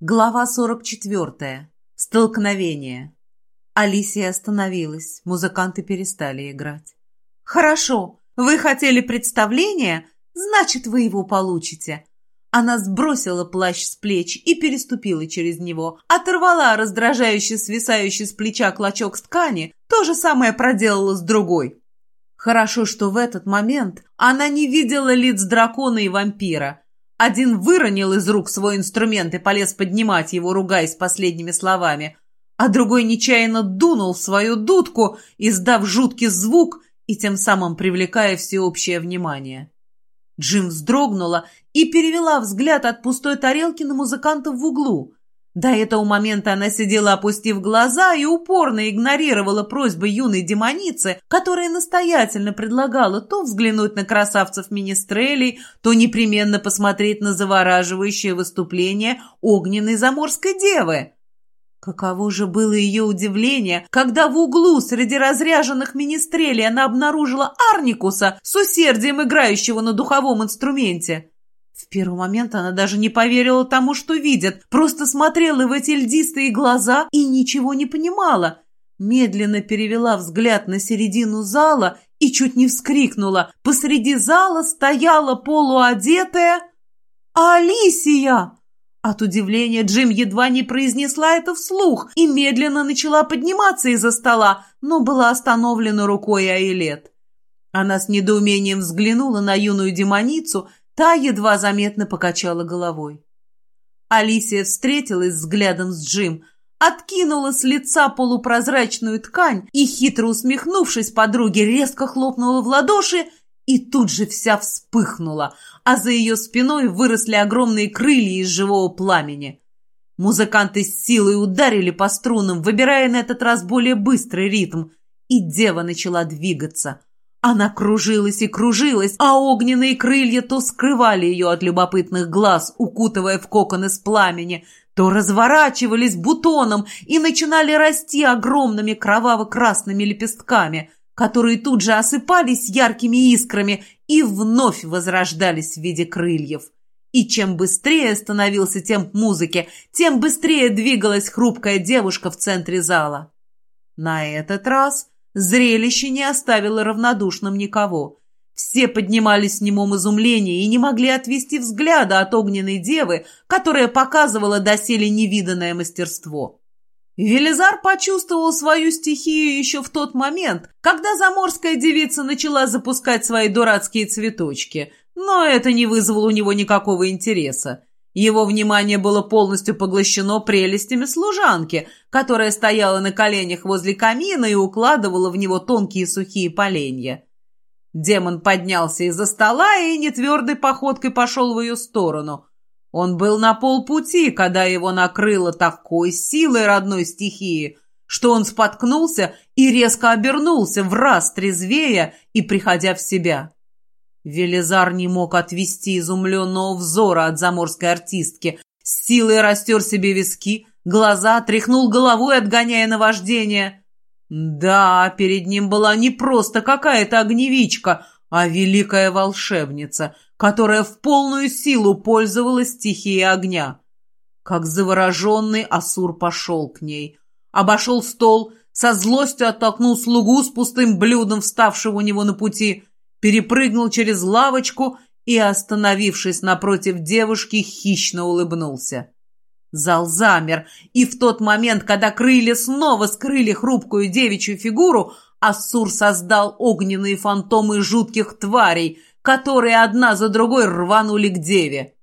Глава 44. Столкновение. Алисия остановилась. Музыканты перестали играть. «Хорошо. Вы хотели представление? Значит, вы его получите». Она сбросила плащ с плеч и переступила через него. Оторвала раздражающе свисающий с плеча клочок с ткани. То же самое проделала с другой. Хорошо, что в этот момент она не видела лиц дракона и вампира – один выронил из рук свой инструмент и полез поднимать его, ругаясь последними словами, а другой нечаянно дунул в свою дудку, издав жуткий звук и тем самым привлекая всеобщее внимание. Джим вздрогнула и перевела взгляд от пустой тарелки на музыкантов в углу. До этого момента она сидела, опустив глаза, и упорно игнорировала просьбы юной демоницы, которая настоятельно предлагала то взглянуть на красавцев министрелей, то непременно посмотреть на завораживающее выступление огненной заморской девы. Каково же было ее удивление, когда в углу среди разряженных министрелей она обнаружила Арникуса с усердием играющего на духовом инструменте. В первый момент она даже не поверила тому, что видит, просто смотрела в эти льдистые глаза и ничего не понимала. Медленно перевела взгляд на середину зала и чуть не вскрикнула. Посреди зала стояла полуодетая Алисия! От удивления Джим едва не произнесла это вслух и медленно начала подниматься из-за стола, но была остановлена рукой Айлет. Она с недоумением взглянула на юную демоницу, Та едва заметно покачала головой. Алисия встретилась взглядом с Джим, откинула с лица полупрозрачную ткань и, хитро усмехнувшись подруге, резко хлопнула в ладоши и тут же вся вспыхнула, а за ее спиной выросли огромные крылья из живого пламени. Музыканты с силой ударили по струнам, выбирая на этот раз более быстрый ритм, и дева начала двигаться – она кружилась и кружилась, а огненные крылья то скрывали ее от любопытных глаз, укутывая в кокон из пламени, то разворачивались бутоном и начинали расти огромными кроваво-красными лепестками, которые тут же осыпались яркими искрами и вновь возрождались в виде крыльев. И чем быстрее становился темп музыки, тем быстрее двигалась хрупкая девушка в центре зала. На этот раз Зрелище не оставило равнодушным никого. Все поднимались в немом изумлении и не могли отвести взгляда от огненной девы, которая показывала доселе невиданное мастерство. Велизар почувствовал свою стихию еще в тот момент, когда заморская девица начала запускать свои дурацкие цветочки, но это не вызвало у него никакого интереса. Его внимание было полностью поглощено прелестями служанки, которая стояла на коленях возле камина и укладывала в него тонкие сухие поленья. Демон поднялся из-за стола и нетвердой походкой пошел в ее сторону. Он был на полпути, когда его накрыло такой силой родной стихии, что он споткнулся и резко обернулся, в раз трезвея и приходя в себя. Велизар не мог отвести изумленного взора от заморской артистки. С силой растер себе виски, глаза, тряхнул головой, отгоняя наваждение. Да, перед ним была не просто какая-то огневичка, а великая волшебница, которая в полную силу пользовалась стихией огня. Как завороженный Асур пошел к ней. Обошел стол, со злостью оттолкнул слугу с пустым блюдом, вставшего у него на пути, перепрыгнул через лавочку и, остановившись напротив девушки, хищно улыбнулся. Зал замер, и в тот момент, когда крылья снова скрыли хрупкую девичью фигуру, Ассур создал огненные фантомы жутких тварей, которые одна за другой рванули к деве.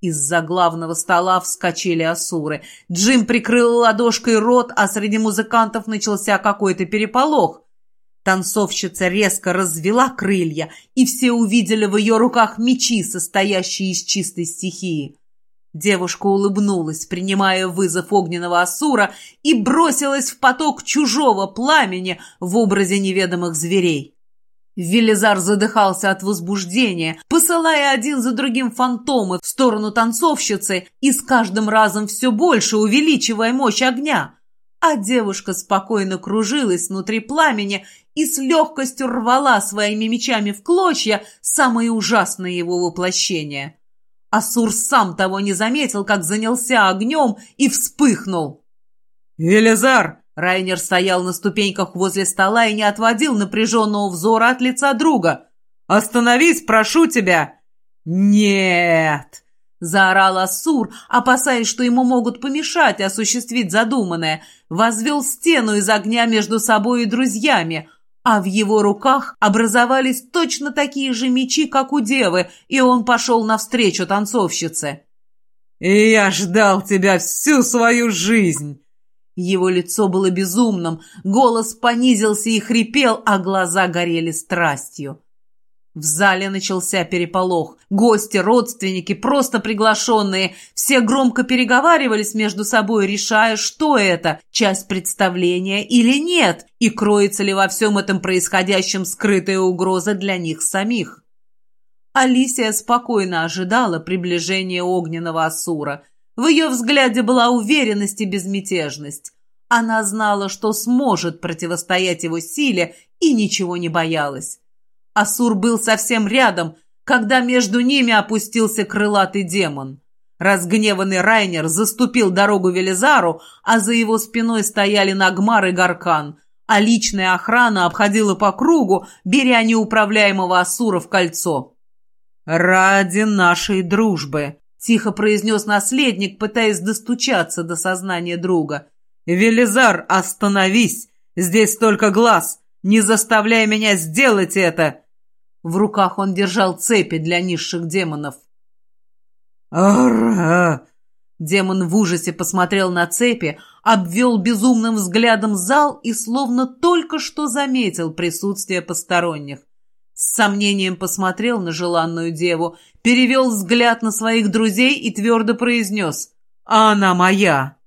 Из-за главного стола вскочили асуры. Джим прикрыл ладошкой рот, а среди музыкантов начался какой-то переполох. Танцовщица резко развела крылья, и все увидели в ее руках мечи, состоящие из чистой стихии. Девушка улыбнулась, принимая вызов огненного Асура, и бросилась в поток чужого пламени в образе неведомых зверей. Велизар задыхался от возбуждения, посылая один за другим фантомы в сторону танцовщицы и с каждым разом все больше увеличивая мощь огня. А девушка спокойно кружилась внутри пламени и с легкостью рвала своими мечами в клочья самые ужасные его воплощения. Асур сам того не заметил, как занялся огнем и вспыхнул. «Велизар!» Райнер стоял на ступеньках возле стола и не отводил напряженного взора от лица друга. «Остановись, прошу тебя!» «Нет!» — заорал Асур, опасаясь, что ему могут помешать осуществить задуманное. Возвел стену из огня между собой и друзьями, а в его руках образовались точно такие же мечи, как у девы, и он пошел навстречу танцовщице. «И я ждал тебя всю свою жизнь!» Его лицо было безумным, голос понизился и хрипел, а глаза горели страстью. В зале начался переполох. Гости, родственники, просто приглашенные. Все громко переговаривались между собой, решая, что это, часть представления или нет, и кроется ли во всем этом происходящем скрытая угроза для них самих. Алисия спокойно ожидала приближения огненного Асура. В ее взгляде была уверенность и безмятежность. Она знала, что сможет противостоять его силе и ничего не боялась. Асур был совсем рядом, когда между ними опустился крылатый демон. Разгневанный Райнер заступил дорогу Велизару, а за его спиной стояли Нагмар и Гаркан, а личная охрана обходила по кругу, беря неуправляемого Асура в кольцо. «Ради нашей дружбы», — тихо произнес наследник, пытаясь достучаться до сознания друга. «Велизар, остановись! Здесь только глаз! Не заставляй меня сделать это!» В руках он держал цепи для низших демонов. «Ара!» Демон в ужасе посмотрел на цепи, обвел безумным взглядом зал и словно только что заметил присутствие посторонних. С сомнением посмотрел на желанную деву, перевел взгляд на своих друзей и твердо произнес «Она моя!»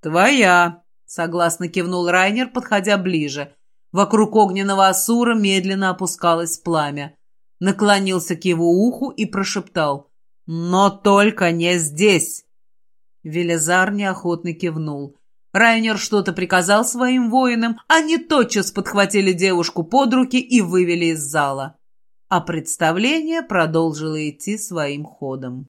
«Твоя!» — согласно кивнул Райнер, подходя ближе. Вокруг огненного Асура медленно опускалось пламя. Наклонился к его уху и прошептал «Но только не здесь!» Велизар неохотно кивнул. Райнер что-то приказал своим воинам, они тотчас подхватили девушку под руки и вывели из зала. А представление продолжило идти своим ходом.